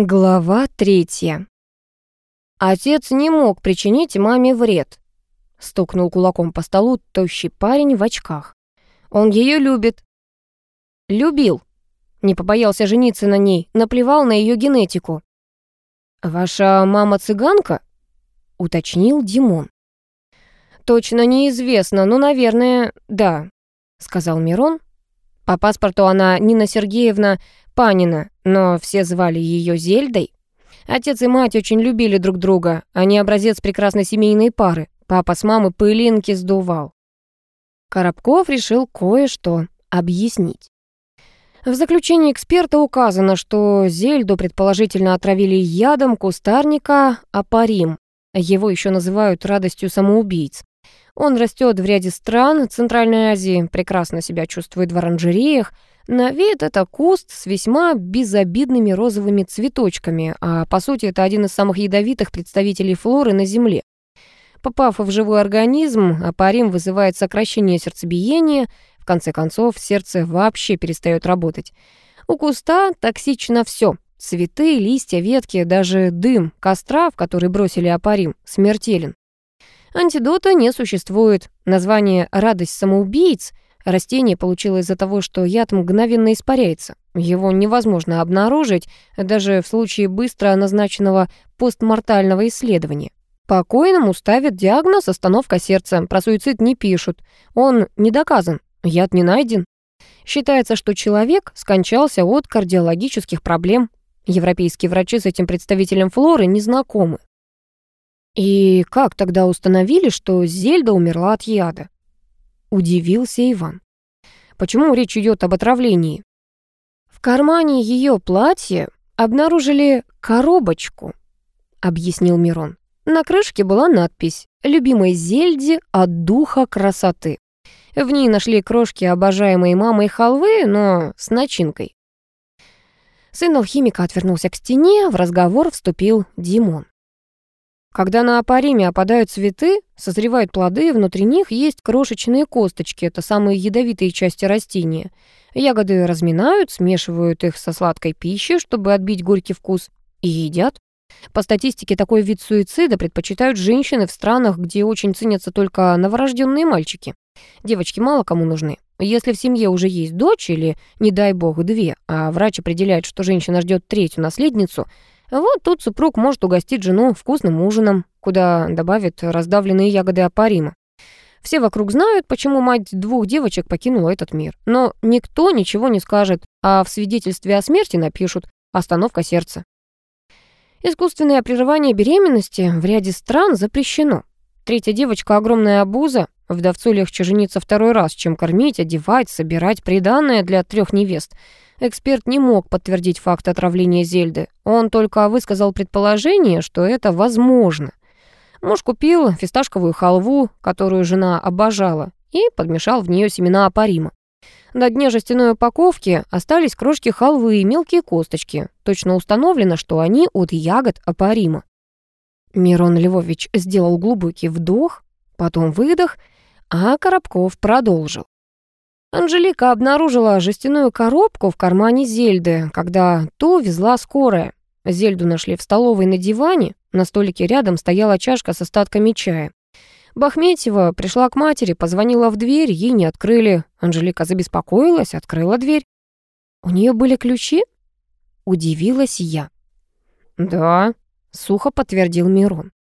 Глава третья. Отец не мог причинить маме вред. Стукнул кулаком по столу тощий парень в очках. Он ее любит. Любил. Не побоялся жениться на ней, наплевал на ее генетику. «Ваша мама цыганка?» — уточнил Димон. «Точно неизвестно, но, наверное, да», — сказал Мирон. «По паспорту она Нина Сергеевна Панина, но все звали ее Зельдой. Отец и мать очень любили друг друга, они образец прекрасной семейной пары. Папа с мамой пылинки сдувал. Коробков решил кое-что объяснить. В заключении эксперта указано, что Зельду предположительно отравили ядом кустарника апарим. Его еще называют радостью самоубийц. Он растет в ряде стран Центральной Азии, прекрасно себя чувствует в оранжереях, на вид это куст с весьма безобидными розовыми цветочками, а по сути это один из самых ядовитых представителей флоры на Земле. Попав в живой организм, апарим вызывает сокращение сердцебиения, в конце концов сердце вообще перестает работать. У куста токсично все: цветы, листья, ветки, даже дым костра, в который бросили апарим, смертелен. Антидота не существует. Название «радость самоубийц» Растение получило из-за того, что яд мгновенно испаряется. Его невозможно обнаружить даже в случае быстро назначенного постмортального исследования. Покойному ставят диагноз «остановка сердца», про суицид не пишут. Он не доказан, яд не найден. Считается, что человек скончался от кардиологических проблем. Европейские врачи с этим представителем флоры не знакомы. И как тогда установили, что Зельда умерла от яда? Удивился Иван. Почему речь идет об отравлении? В кармане ее платья обнаружили коробочку, объяснил Мирон. На крышке была надпись «Любимой Зельде от духа красоты». В ней нашли крошки обожаемой мамой халвы, но с начинкой. Сын алхимика отвернулся к стене, в разговор вступил Димон. Когда на апариме опадают цветы, созревают плоды, внутри них есть крошечные косточки, это самые ядовитые части растения. Ягоды разминают, смешивают их со сладкой пищей, чтобы отбить горький вкус, и едят. По статистике, такой вид суицида предпочитают женщины в странах, где очень ценятся только новорожденные мальчики. Девочки мало кому нужны. Если в семье уже есть дочь или, не дай бог, две, а врач определяет, что женщина ждет третью наследницу – вот тут супруг может угостить жену вкусным ужином, куда добавит раздавленные ягоды апарима. Все вокруг знают, почему мать двух девочек покинула этот мир. Но никто ничего не скажет, а в свидетельстве о смерти напишут «остановка сердца». Искусственное прерывание беременности в ряде стран запрещено. Третья девочка — огромная обуза. Вдовцу легче жениться второй раз, чем кормить, одевать, собирать приданное для трех невест — Эксперт не мог подтвердить факт отравления Зельды. Он только высказал предположение, что это возможно. Муж купил фисташковую халву, которую жена обожала, и подмешал в нее семена апарима. На дне жестяной упаковки остались крошки халвы и мелкие косточки. Точно установлено, что они от ягод апарима. Мирон Львович сделал глубокий вдох, потом выдох, а Коробков продолжил. Анжелика обнаружила жестяную коробку в кармане Зельды, когда ту везла скорая. Зельду нашли в столовой на диване, на столике рядом стояла чашка с остатками чая. Бахметьева пришла к матери, позвонила в дверь, ей не открыли. Анжелика забеспокоилась, открыла дверь. «У нее были ключи?» Удивилась я. «Да», — сухо подтвердил Мирон.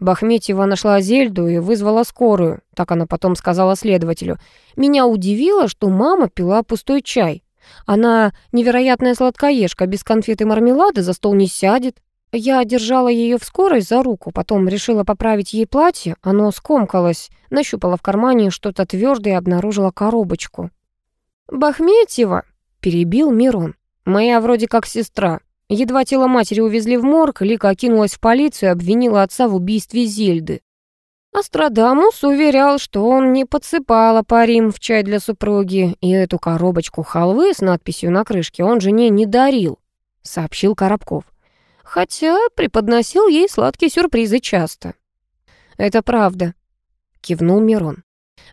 Бахметьева нашла Зельду и вызвала скорую. Так она потом сказала следователю. Меня удивило, что мама пила пустой чай. Она невероятная сладкоежка, без конфет и мармелада за стол не сядет. Я держала ее в скорой за руку, потом решила поправить ей платье. Оно скомкалось, нащупала в кармане что-то твердое и обнаружила коробочку. «Бахметьева», — перебил Мирон, — «моя вроде как сестра. Едва тело матери увезли в морг, Лика окинулась в полицию и обвинила отца в убийстве Зельды. Астрадамус уверял, что он не подсыпал апарим в чай для супруги, и эту коробочку халвы с надписью на крышке он жене не дарил, сообщил Коробков. Хотя преподносил ей сладкие сюрпризы часто. «Это правда», — кивнул Мирон.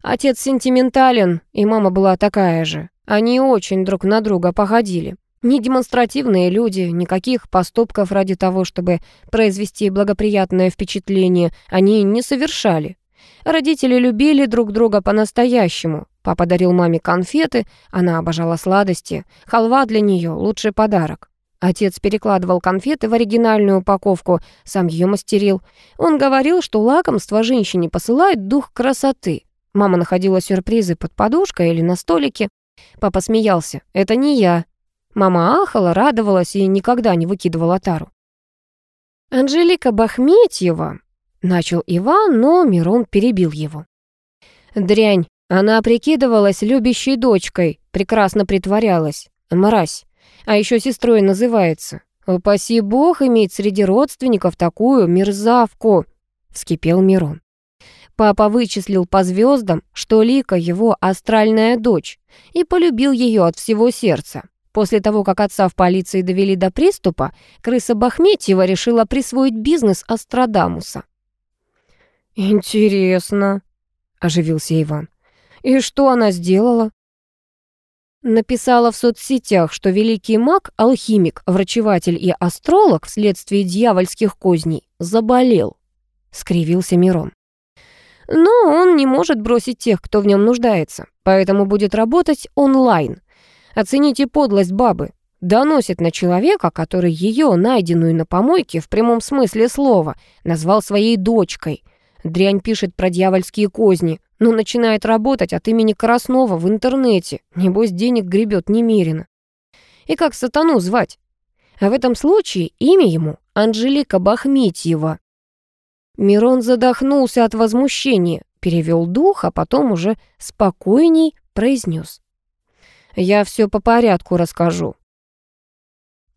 «Отец сентиментален, и мама была такая же. Они очень друг на друга походили. Не демонстративные люди, никаких поступков ради того, чтобы произвести благоприятное впечатление, они не совершали. Родители любили друг друга по-настоящему. Папа дарил маме конфеты, она обожала сладости. Халва для нее лучший подарок. Отец перекладывал конфеты в оригинальную упаковку, сам ее мастерил. Он говорил, что лакомство женщине посылает дух красоты. Мама находила сюрпризы под подушкой или на столике. Папа смеялся. «Это не я». Мама ахала, радовалась и никогда не выкидывала тару. «Анжелика Бахметьева», — начал Иван, но Мирон перебил его. «Дрянь, она прикидывалась любящей дочкой, прекрасно притворялась. Мразь а еще сестрой называется. Упаси бог иметь среди родственников такую мерзавку!» — вскипел Мирон. Папа вычислил по звездам, что Лика его астральная дочь, и полюбил ее от всего сердца. После того, как отца в полиции довели до приступа, крыса Бахметьева решила присвоить бизнес Астрадамуса. «Интересно», — оживился Иван. «И что она сделала?» написала в соцсетях, что великий маг, алхимик, врачеватель и астролог вследствие дьявольских козней заболел, скривился Мирон. Но он не может бросить тех, кто в нем нуждается, поэтому будет работать онлайн. Оцените подлость бабы. Доносит на человека, который ее, найденную на помойке, в прямом смысле слова, назвал своей дочкой. Дрянь пишет про дьявольские козни, но начинает работать от имени Краснова в интернете. Небось, денег гребет немерено. И как сатану звать? А в этом случае имя ему Анжелика Бахметьева. Мирон задохнулся от возмущения, перевел дух, а потом уже спокойней произнес. «Я все по порядку расскажу».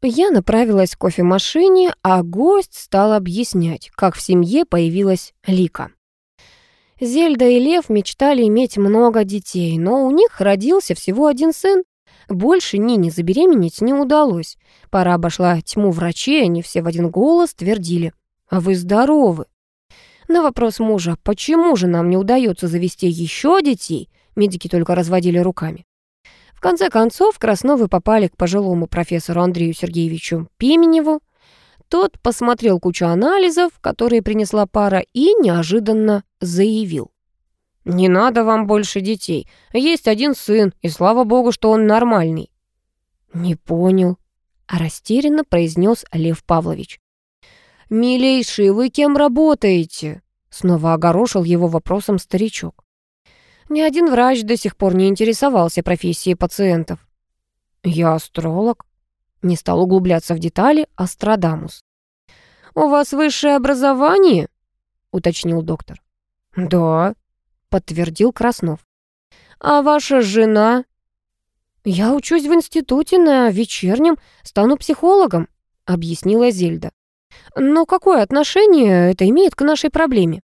Я направилась к кофемашине, а гость стал объяснять, как в семье появилась Лика. Зельда и Лев мечтали иметь много детей, но у них родился всего один сын. Больше Нине забеременеть не удалось. Пора обошла тьму врачей, они все в один голос твердили. «А вы здоровы?» На вопрос мужа, почему же нам не удается завести еще детей, медики только разводили руками. В конце концов, Красновы попали к пожилому профессору Андрею Сергеевичу Пименеву, тот посмотрел кучу анализов, которые принесла пара, и неожиданно заявил. «Не надо вам больше детей. Есть один сын, и слава богу, что он нормальный». «Не понял», — растерянно произнес Лев Павлович. «Милейший, вы кем работаете?» Снова огорошил его вопросом старичок. Ни один врач до сих пор не интересовался профессией пациентов. «Я астролог», не стал углубляться в детали Астрадамус. «У вас высшее образование?» — уточнил доктор. «Да», — подтвердил Краснов. «А ваша жена?» «Я учусь в институте на вечернем, стану психологом», — объяснила Зельда. «Но какое отношение это имеет к нашей проблеме?»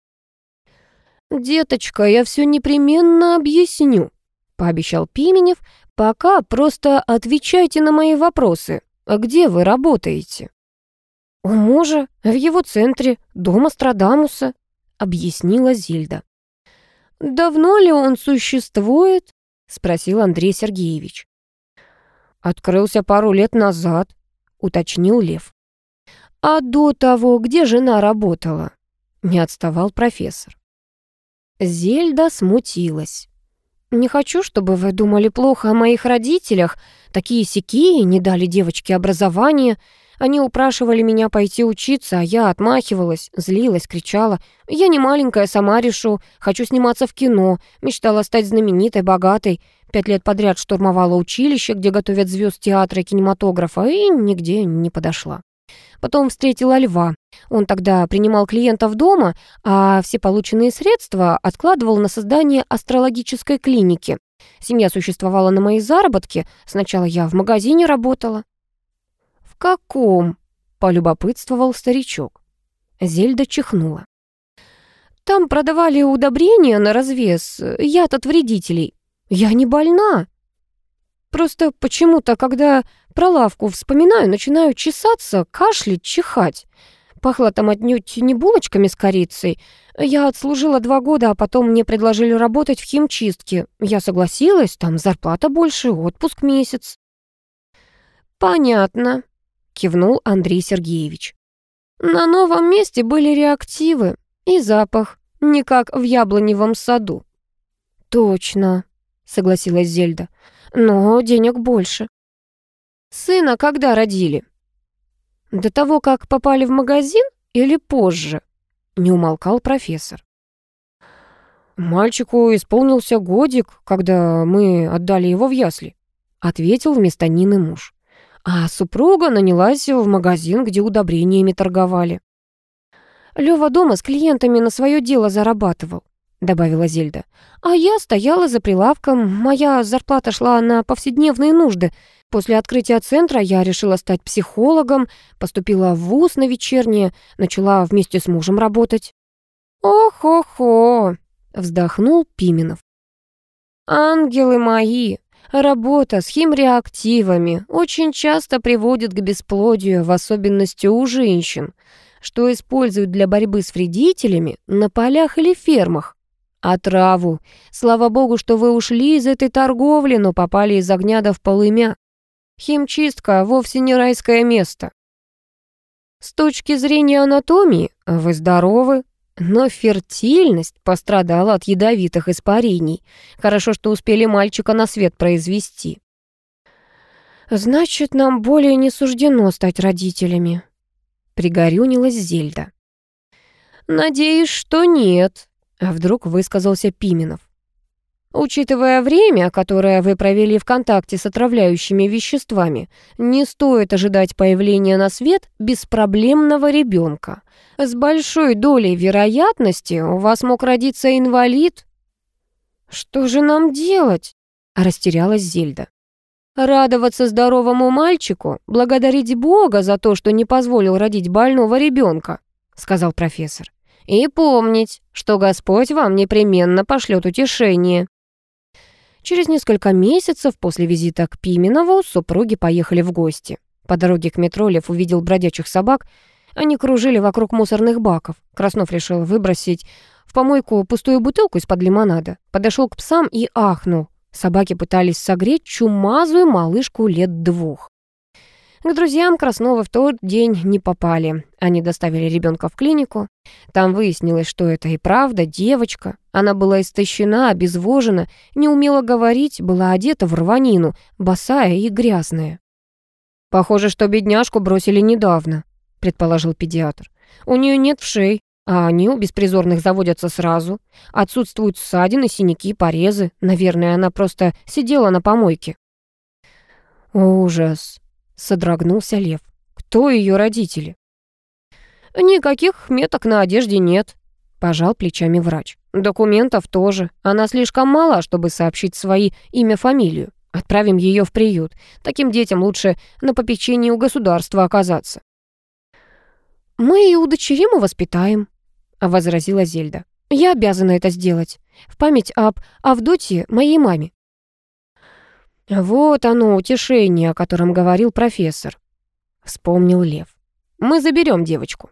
«Деточка, я все непременно объясню», — пообещал Пименев, «пока просто отвечайте на мои вопросы. А где вы работаете?» «У мужа, в его центре, дома Страдамуса», — объяснила Зильда. «Давно ли он существует?» — спросил Андрей Сергеевич. «Открылся пару лет назад», — уточнил Лев. «А до того, где жена работала?» — не отставал профессор. Зельда смутилась. «Не хочу, чтобы вы думали плохо о моих родителях. Такие сякие не дали девочке образование. Они упрашивали меня пойти учиться, а я отмахивалась, злилась, кричала. Я не маленькая, сама решу. Хочу сниматься в кино. Мечтала стать знаменитой, богатой. Пять лет подряд штурмовала училище, где готовят звезд театра и кинематографа, и нигде не подошла. Потом встретила Льва. Он тогда принимал клиентов дома, а все полученные средства откладывал на создание астрологической клиники. Семья существовала на мои заработки. Сначала я в магазине работала. «В каком?» — полюбопытствовал старичок. Зельда чихнула. «Там продавали удобрения на развес, яд от вредителей. Я не больна. Просто почему-то, когда про лавку вспоминаю, начинаю чесаться, кашлять, чихать. Пахло там отнюдь не булочками с корицей. Я отслужила два года, а потом мне предложили работать в химчистке. Я согласилась, там зарплата больше, отпуск месяц. «Понятно», — кивнул Андрей Сергеевич. «На новом месте были реактивы и запах, не как в яблоневом саду». «Точно», — согласилась Зельда, — «но денег больше». «Сына когда родили?» «До того, как попали в магазин или позже?» — не умолкал профессор. «Мальчику исполнился годик, когда мы отдали его в ясли», — ответил вместо Нины муж. А супруга нанялась в магазин, где удобрениями торговали. Лёва дома с клиентами на свое дело зарабатывал, добавила Зельда. А я стояла за прилавком, моя зарплата шла на повседневные нужды. После открытия центра я решила стать психологом, поступила в вуз на вечернее, начала вместе с мужем работать. «Ох-хо-хо!» — вздохнул Пименов. «Ангелы мои, Работа с химреактивами очень часто приводит к бесплодию, в особенности у женщин, что используют для борьбы с вредителями на полях или фермах. А траву? Слава богу, что вы ушли из этой торговли, но попали из огня до в полымя. Химчистка вовсе не райское место. С точки зрения анатомии вы здоровы, но фертильность пострадала от ядовитых испарений. Хорошо, что успели мальчика на свет произвести. «Значит, нам более не суждено стать родителями», — пригорюнилась Зельда. «Надеюсь, что нет», — а вдруг высказался Пименов. Учитывая время, которое вы провели в контакте с отравляющими веществами, не стоит ожидать появления на свет беспроблемного ребенка. С большой долей вероятности у вас мог родиться инвалид. «Что же нам делать?» – растерялась Зельда. «Радоваться здоровому мальчику, благодарить Бога за то, что не позволил родить больного ребенка», – сказал профессор. «И помнить, что Господь вам непременно пошлет утешение». Через несколько месяцев после визита к Пименову супруги поехали в гости. По дороге к метро Лев увидел бродячих собак. Они кружили вокруг мусорных баков. Краснов решил выбросить в помойку пустую бутылку из-под лимонада. Подошел к псам и ахнул. Собаки пытались согреть чумазую малышку лет двух. К друзьям Краснова в тот день не попали. Они доставили ребенка в клинику. Там выяснилось, что это и правда девочка. Она была истощена, обезвожена, не умела говорить, была одета в рванину, босая и грязная. «Похоже, что бедняжку бросили недавно», — предположил педиатр. «У нее нет вшей, а они у беспризорных заводятся сразу. Отсутствуют ссадины, синяки, порезы. Наверное, она просто сидела на помойке». «Ужас», Содрогнулся Лев. Кто ее родители? Никаких меток на одежде нет, пожал плечами врач. Документов тоже. Она слишком мала, чтобы сообщить свои имя-фамилию. Отправим ее в приют. Таким детям лучше на попечении у государства оказаться. «Мы ее удочерим и воспитаем», — возразила Зельда. «Я обязана это сделать. В память об Авдотье, моей маме. «Вот оно, утешение, о котором говорил профессор», — вспомнил Лев. «Мы заберем девочку».